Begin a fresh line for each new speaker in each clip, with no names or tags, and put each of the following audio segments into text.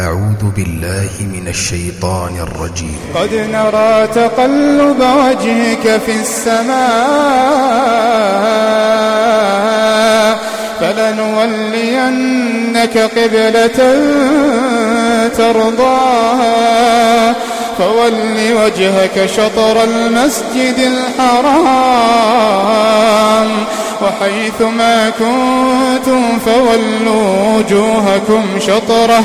أعوذ بالله من الشيطان الرجيم.
قد نرى تقلب وجهك في السماء فلنولينك قبلة ترضاها. فول وجهك شطر المسجد الحرام وحيث ما كنتم فولوا وجوهكم شطره.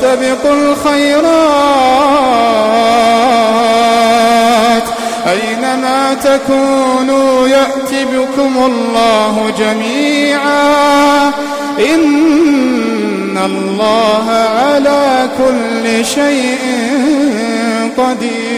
فاستبقوا الخيرات. أينما تكونوا يأتي بكم الله جميعا. إن الله على كل شيء قدير.